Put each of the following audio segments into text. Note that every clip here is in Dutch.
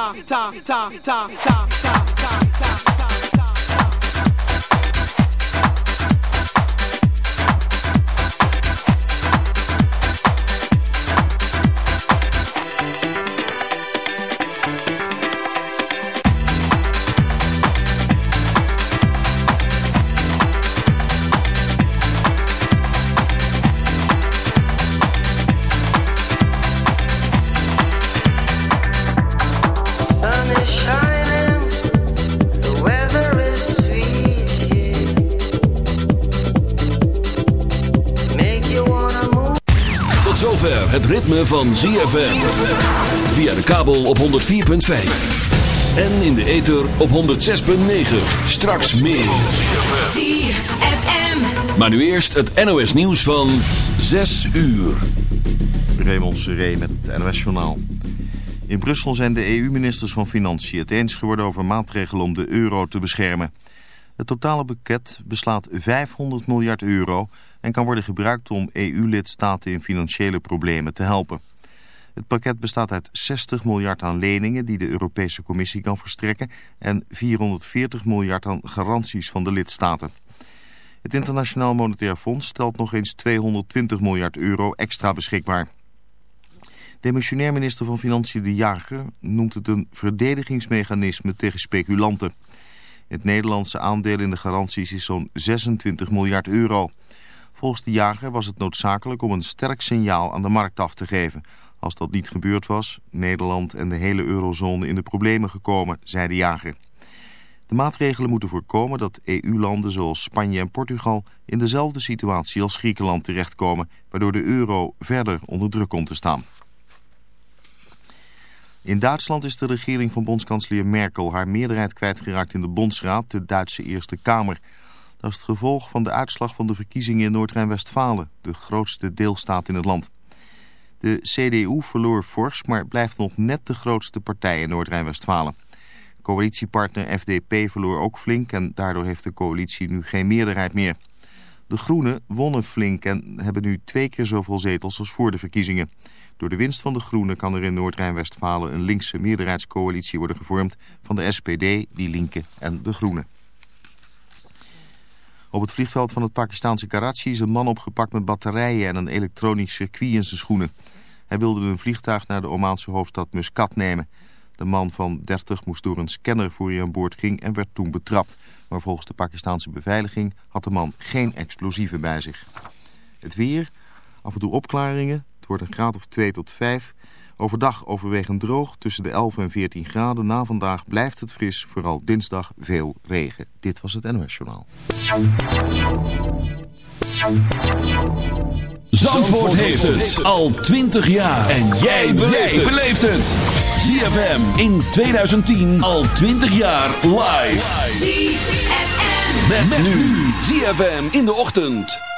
ta, ta, ta, ta, ta, ta. Ritme van ZFM. Via de kabel op 104.5. En in de ether op 106.9. Straks meer. ZFM. Maar nu eerst het NOS nieuws van 6 uur. Raymond Seré met het NOS journaal. In Brussel zijn de EU-ministers van Financiën het eens geworden over maatregelen om de euro te beschermen. Het totale pakket beslaat 500 miljard euro en kan worden gebruikt om EU-lidstaten in financiële problemen te helpen. Het pakket bestaat uit 60 miljard aan leningen die de Europese Commissie kan verstrekken en 440 miljard aan garanties van de lidstaten. Het Internationaal Monetair Fonds stelt nog eens 220 miljard euro extra beschikbaar. Demissionair minister van Financiën De Jager noemt het een verdedigingsmechanisme tegen speculanten. Het Nederlandse aandeel in de garanties is zo'n 26 miljard euro. Volgens de jager was het noodzakelijk om een sterk signaal aan de markt af te geven. Als dat niet gebeurd was, Nederland en de hele eurozone in de problemen gekomen, zei de jager. De maatregelen moeten voorkomen dat EU-landen zoals Spanje en Portugal in dezelfde situatie als Griekenland terechtkomen, waardoor de euro verder onder druk komt te staan. In Duitsland is de regering van bondskanselier Merkel haar meerderheid kwijtgeraakt in de Bondsraad, de Duitse Eerste Kamer. Dat is het gevolg van de uitslag van de verkiezingen in Noord-Rijn-Westfalen, de grootste deelstaat in het land. De CDU verloor fors, maar blijft nog net de grootste partij in Noord-Rijn-Westfalen. Coalitiepartner FDP verloor ook flink en daardoor heeft de coalitie nu geen meerderheid meer. De Groenen wonnen flink en hebben nu twee keer zoveel zetels als voor de verkiezingen. Door de winst van de Groenen kan er in Noord-Rijn-Westfalen een linkse meerderheidscoalitie worden gevormd van de SPD, Die Linke en de Groenen. Op het vliegveld van het Pakistanse Karachi is een man opgepakt met batterijen en een elektronisch circuit in zijn schoenen. Hij wilde een vliegtuig naar de Omaanse hoofdstad Muscat nemen. De man van 30 moest door een scanner voor hij aan boord ging en werd toen betrapt. Maar volgens de Pakistanse beveiliging had de man geen explosieven bij zich. Het weer, af en toe opklaringen, wordt een graad of 2 tot 5... Overdag overwegend droog tussen de 11 en 14 graden. Na vandaag blijft het fris, vooral dinsdag veel regen. Dit was het NOS Journaal. Zandvoort heeft het al 20 jaar. En jij beleeft het. ZFM in 2010 al 20 jaar live. ZFM. Met, nu. ZFM in de ochtend.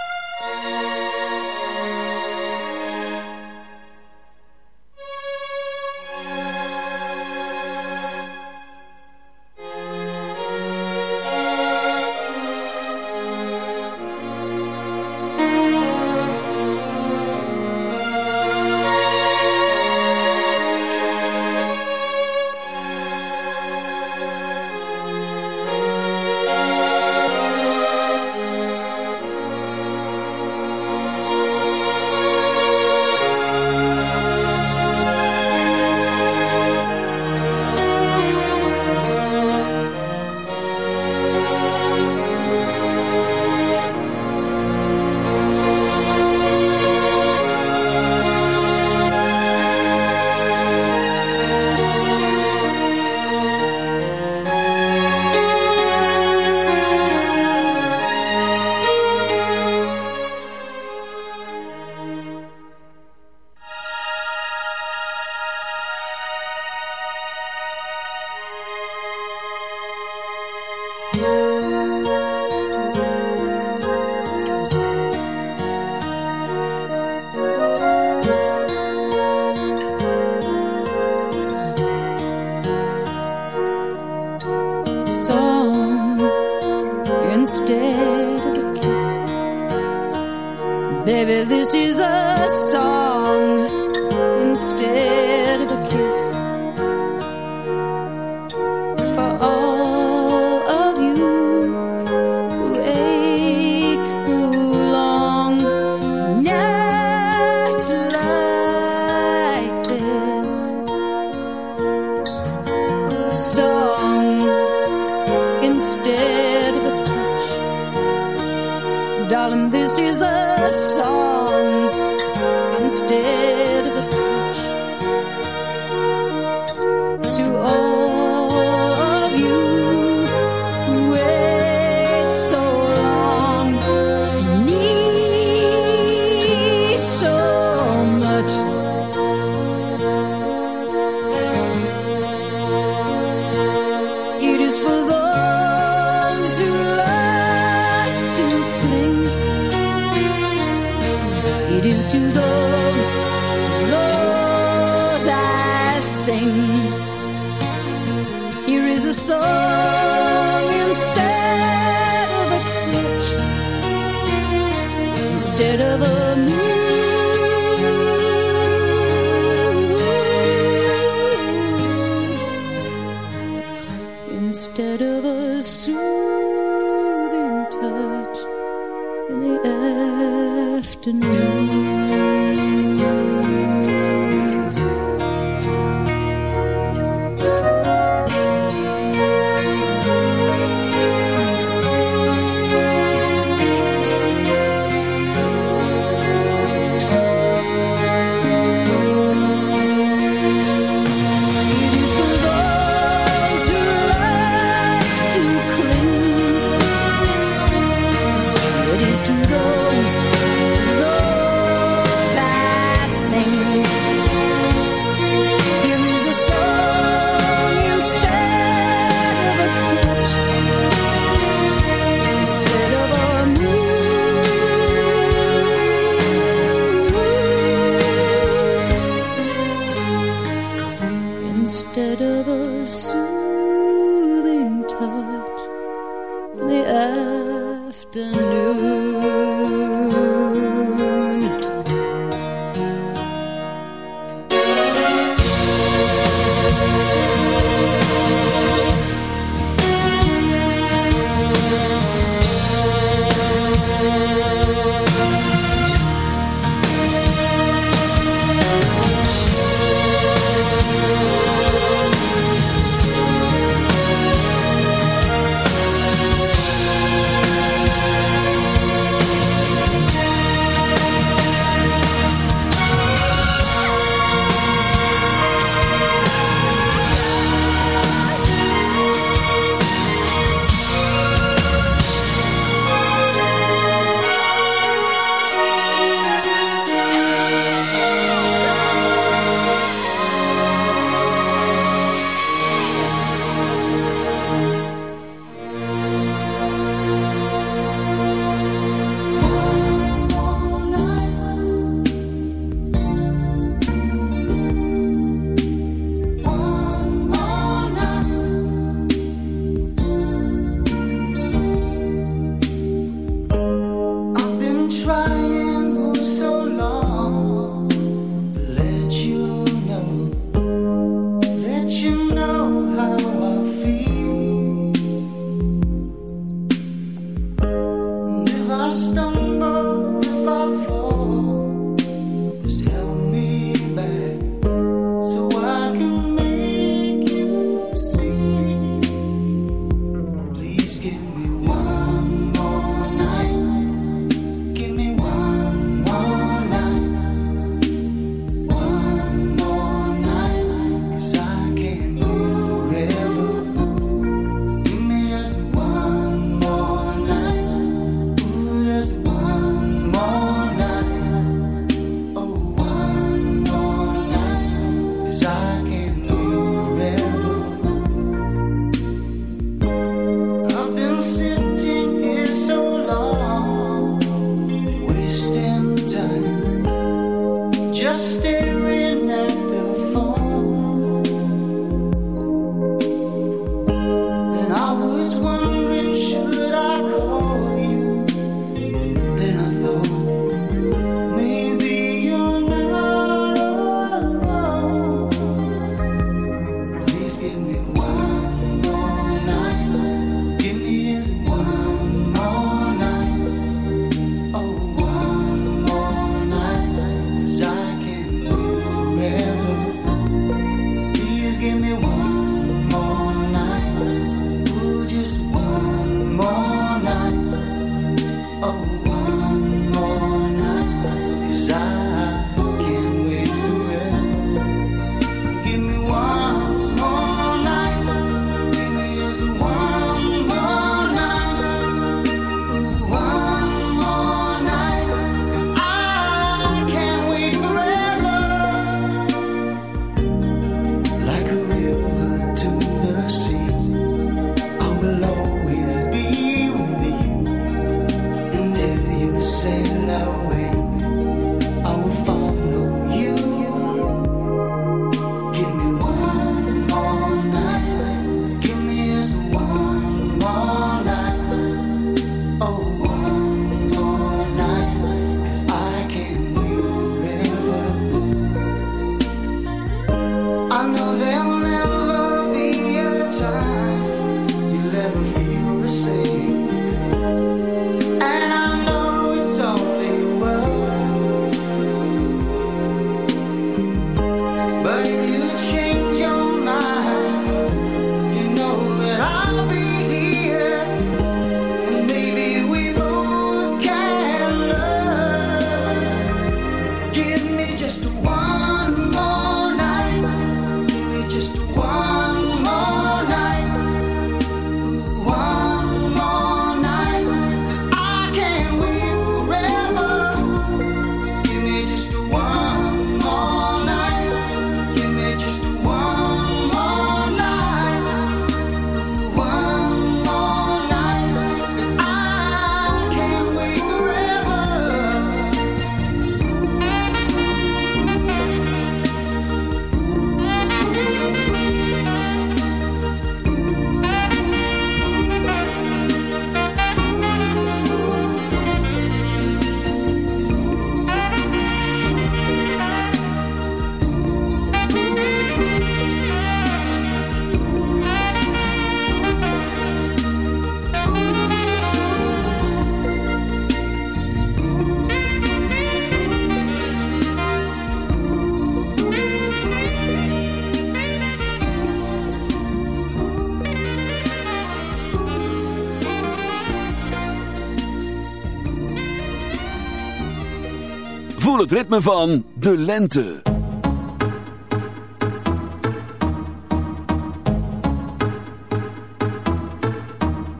Ritme van de lente.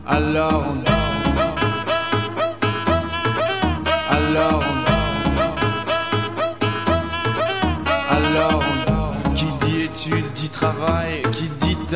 Alors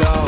alone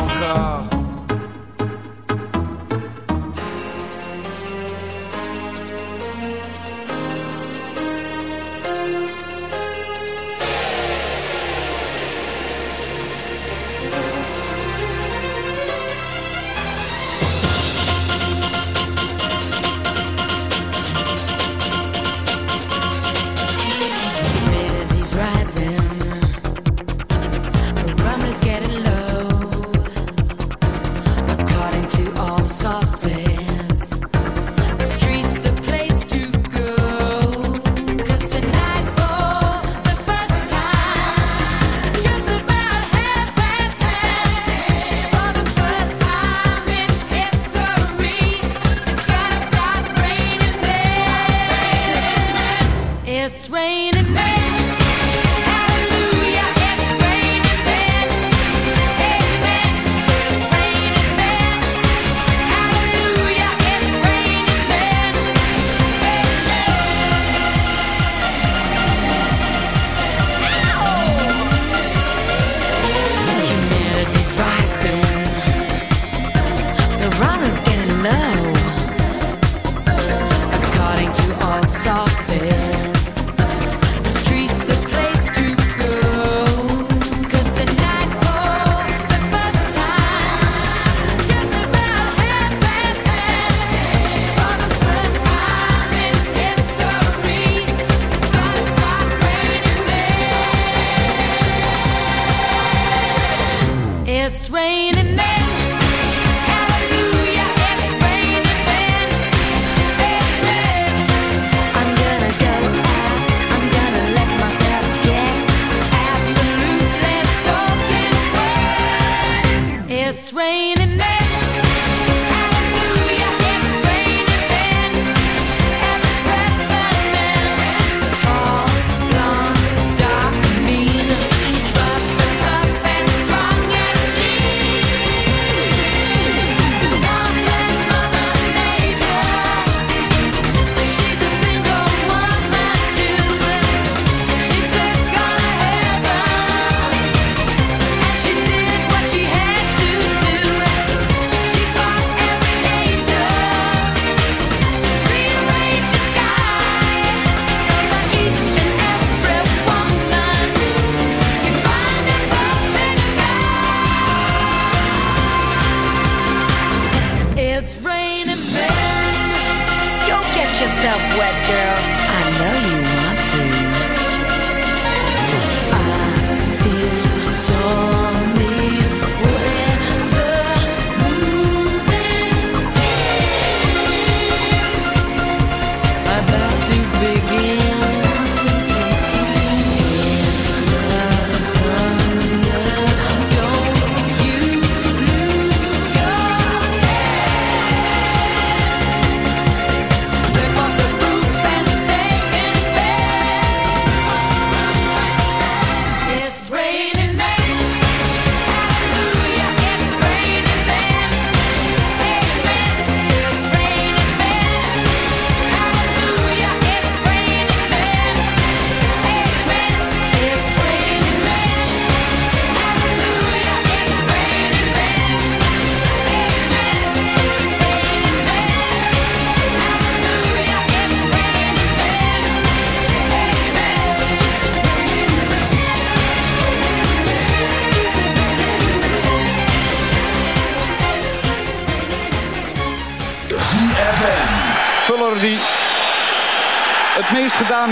encore.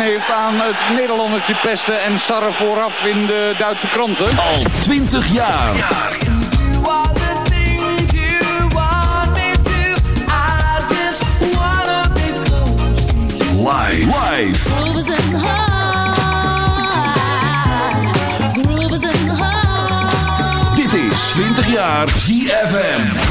heeft aan het Nederlandertje pesten en Sarre vooraf in de Duitse kranten. Al 20 jaar. Life. Life. Dit is 20 jaar ZFM.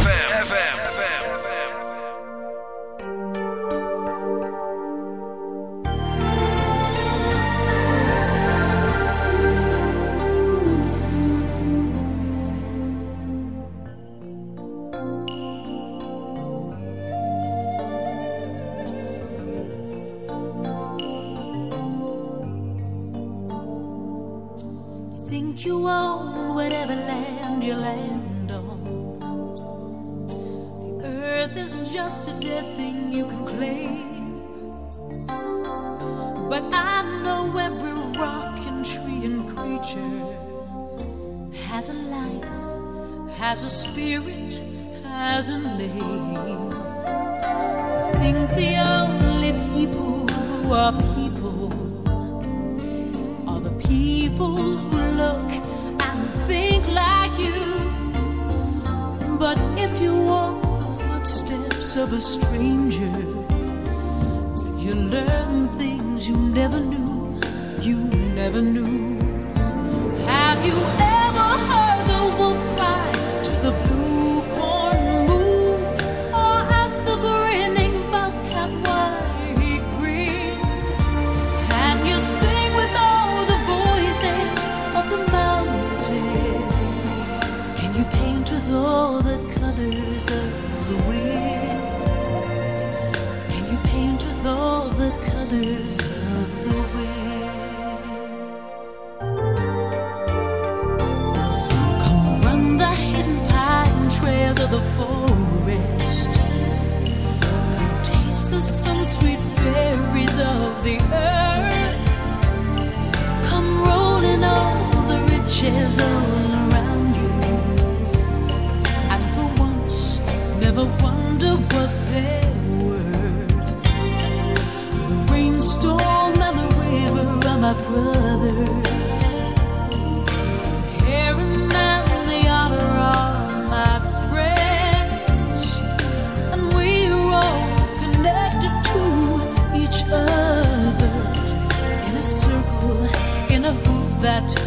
never knew. That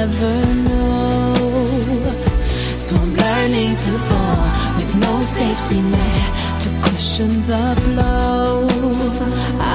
never know. So I'm learning to fall with no safety net to cushion the blow. I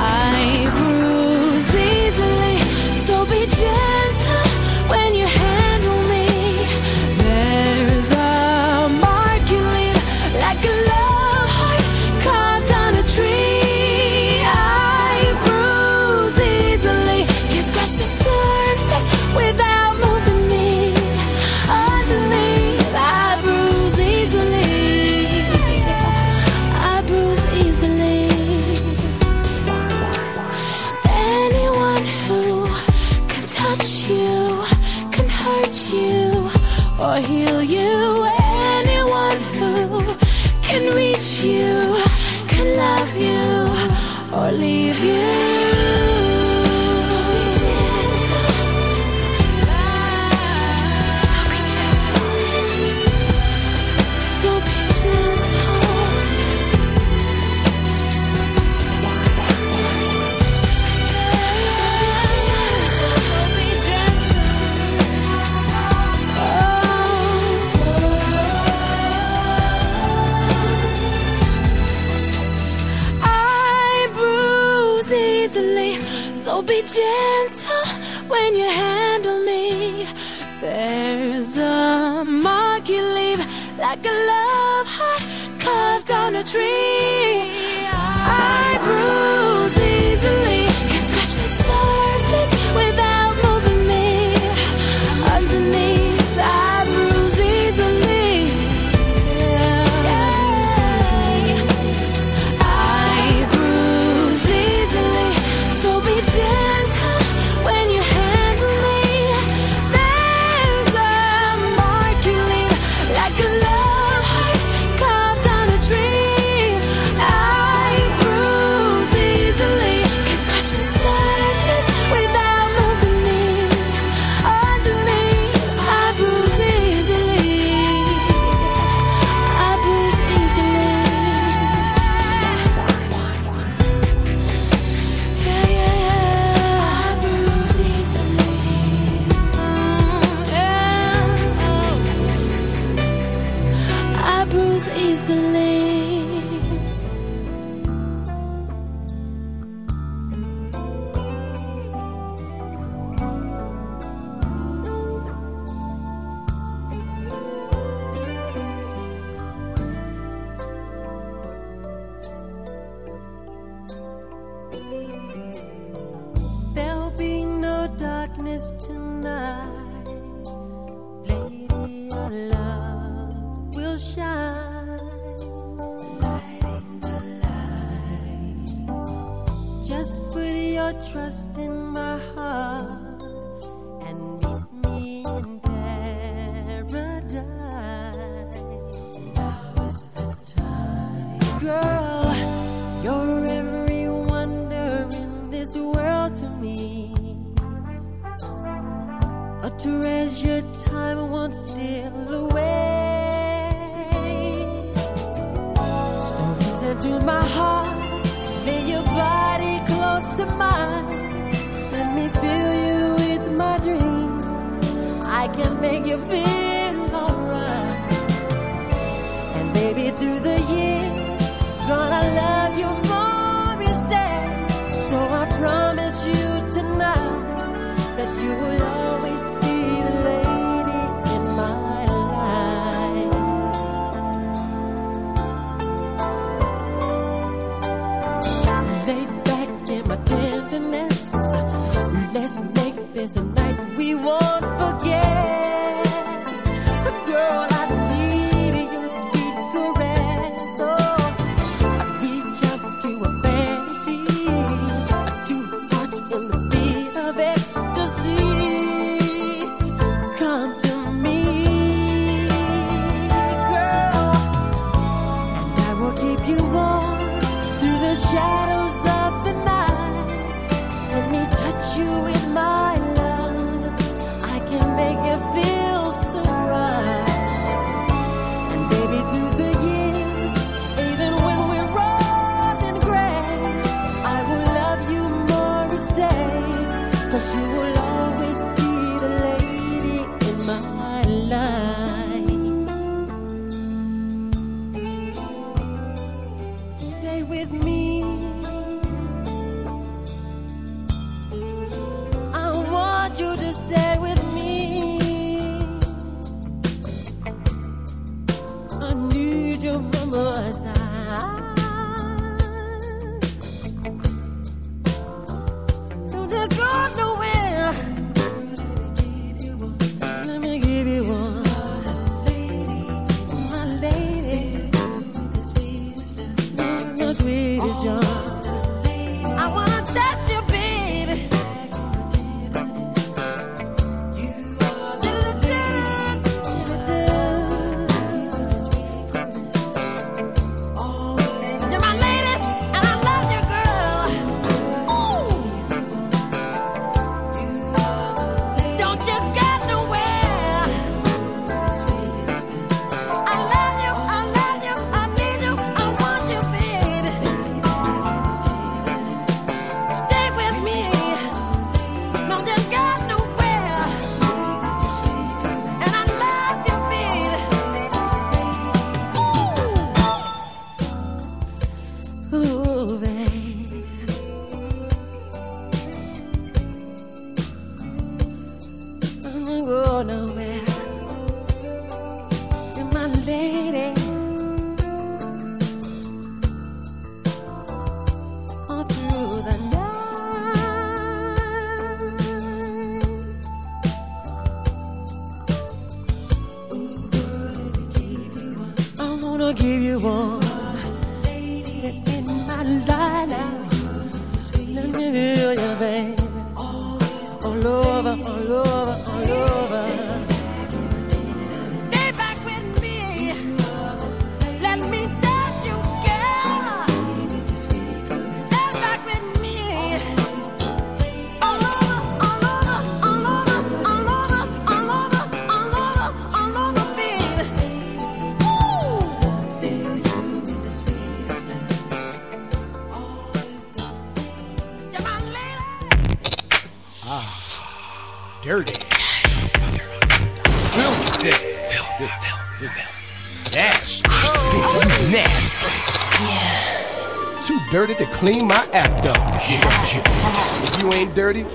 clean my act up. If you ain't dirty,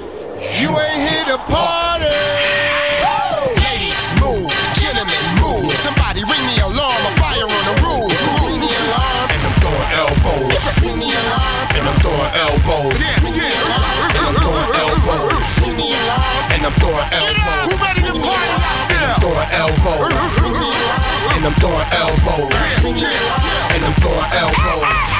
you ain't here to party. Ladies, move. Gentlemen, move. Somebody ring the alarm. A fire on the roof. Ring the alarm. And I'm throwing elbows. Ring the alarm. And I'm throwing elbows. Yeah, ring yeah. The alarm. And I'm throwing elbows. Ring the alarm. And I'm throwing elbows. Who. I'm throwing elbows. Ring the alarm. And I'm throwing elbows. Ring the alarm. And I'm throwing elbows.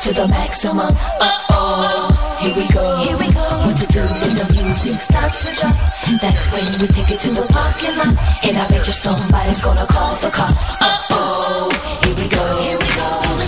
to the maximum. Uh oh, here we go, here we go. What to do when the music starts to jump? That's when we take it to the parking lot. And I bet you somebody's gonna call the cops. Uh oh, here we go, here we go.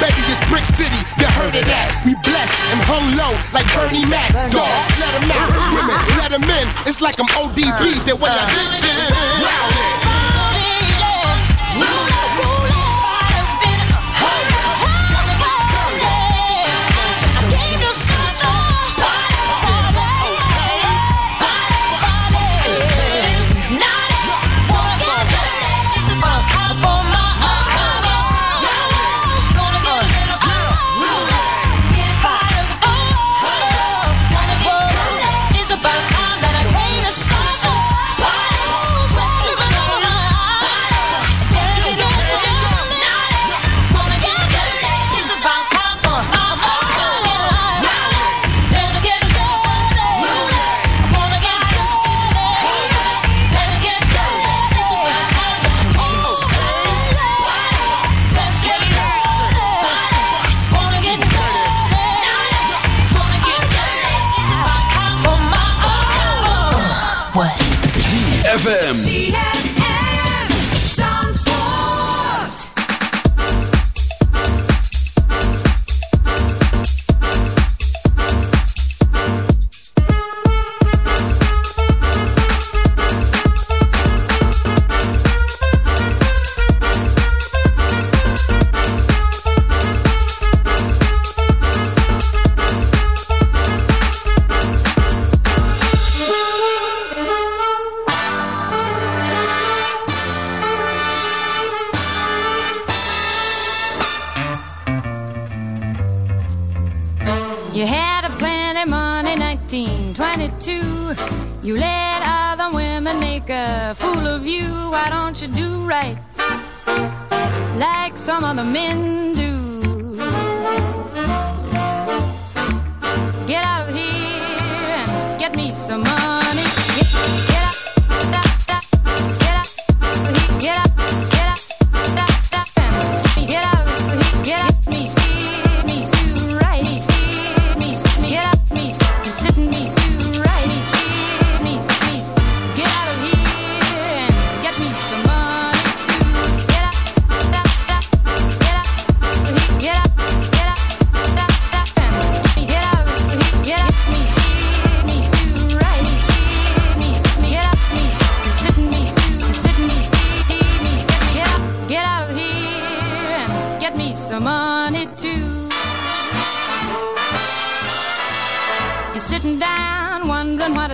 baby, it's Brick City. You heard of that? We blessed and hung low like Bernie Mac. Dogs, let 'em out. Women, let 'em in. It's like I'm ODB. That when I hit them, rowdy.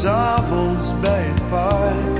s'avonds bij het park.